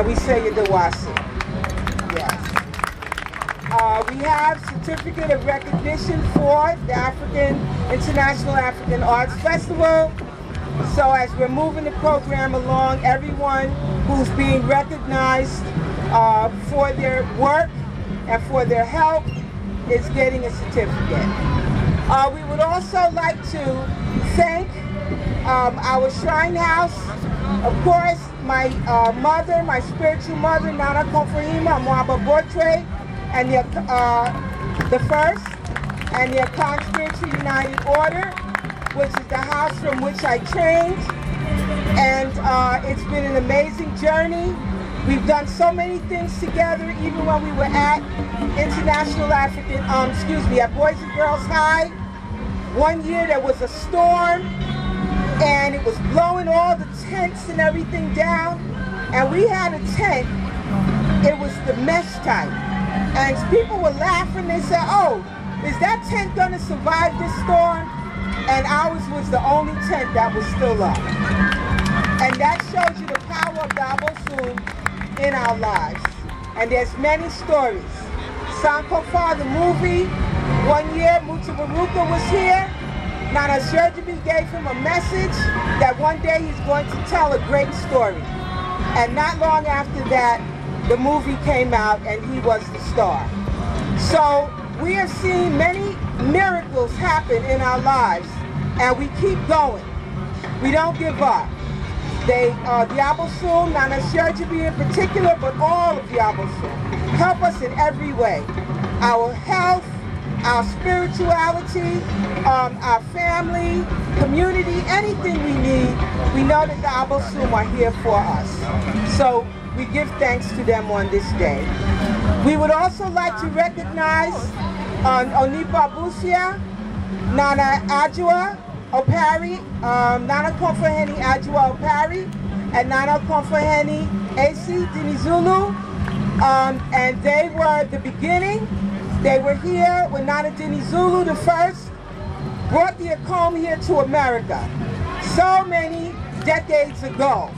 and we say Yadawasi. Yes. Uh, we have certificate of recognition for the African International African Arts Festival. So as we're moving the program along, everyone who's being recognized uh, for their work and for their help is getting a certificate. Uh, we would also like to thank um, our Shrine House, of course, my uh, mother, my spiritual mother, Nana Konfahima Mwaba Bortre, and the, uh, the first, and the Akan Spiritual United Order, which is the house from which I trained. And uh, it's been an amazing journey. We've done so many things together, even when we were at International African, um, excuse me, at Boys and Girls High. One year there was a storm and it was blowing all the tents and everything down. And we had a tent, it was the mesh type. And people were laughing, they said, oh, is that tent gonna survive this storm? And ours was the only tent that was still up. And that shows you the power of Abosum in our lives. And there's many stories. Sankofa, the movie, one year Mutabaruka was here. Nana Sherjabi gave him a message that one day he's going to tell a great story. And not long after that, the movie came out and he was the star. So we have seen many miracles happen in our lives and we keep going. We don't give up. They, uh, the Abosum, Nana Sherjabi in particular, but all of the Abosum, help us in every way. Our health, our spirituality, um, our family, community, anything we need, we know that the Abosum are here for us. So we give thanks to them on this day. We would also like to recognize um, Onipa Busia, Nana Ajua, Opari, um, Nana Konfaheni Ajua Opari, and Nana Konfaheni AC Dinizulu. Um, and they were the beginning. They were here when Nana Dinizulu the first brought the Akom here to America so many decades ago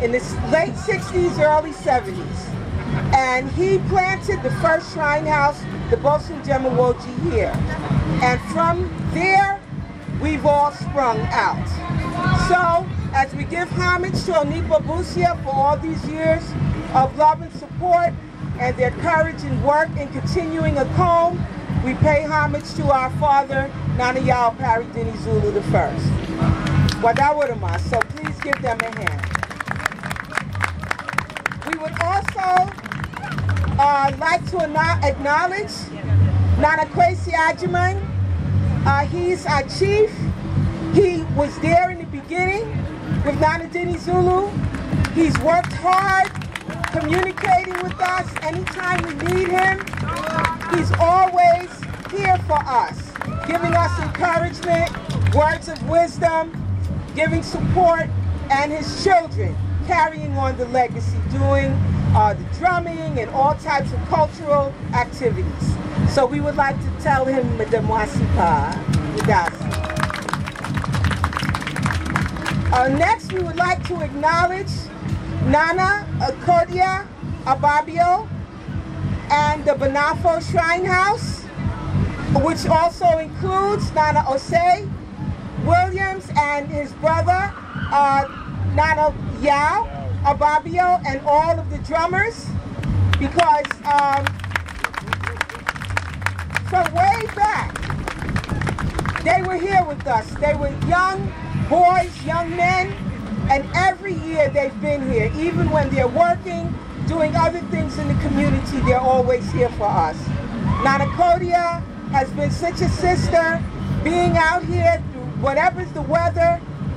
in the late 60s, early 70s. And he planted the first shrine house, the Bosum Dzemawodzi here. And from there, we've all sprung out. So, as we give homage to Onipa Busia for all these years of love and support and their courage and work in continuing a comb, we pay homage to our father, Nana Yao Opare Dinizulu the first. Wadawudama, so please give them a hand. We would also uh, like to acknowledge Nana Kwesi Ajiman. Uh, he's our chief. He was there in the beginning with Nana Dinizulu. He's worked hard communicating with us anytime we need him. He's always here for us, giving us encouragement, words of wisdom, giving support, and his children carrying on the legacy, doing uh, the drumming and all types of cultural activities. So we would like to tell him Madame Wasipa uh, Next, we would like to acknowledge Nana Akodia Ababio and the Banafo Shrine House, which also includes Nana Osei Williams and his brother, uh, Nana Yao Ababio, and all of the drummers, because um, from way back, they were here with us. They were young boys, young men, and every year they've been here. Even when they're working, doing other things in the community, they're always here for us. Nana Kodia has been such a sister, being out here whatever's the weather,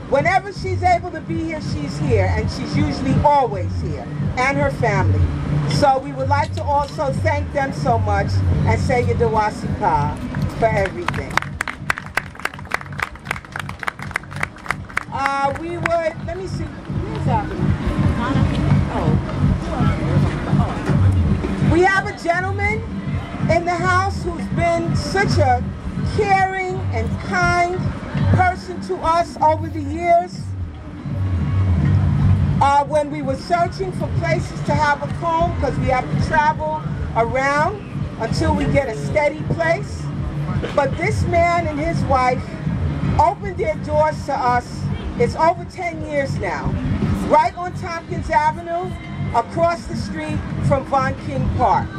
whenever she's able to be here, she's here, and she's usually always here, and her family. So we would like to also thank them so much and say Yadawasika for everything. Uh, we would, let me see, that? Oh. We have a gentleman in the house who's been such a caring and kind person to us over the years. Uh, when we were searching for places to have a home because we have to travel around until we get a steady place. But this man and his wife opened their doors to us it's over 10 years now. Right on Tompkins Avenue, across the street from Von King Park.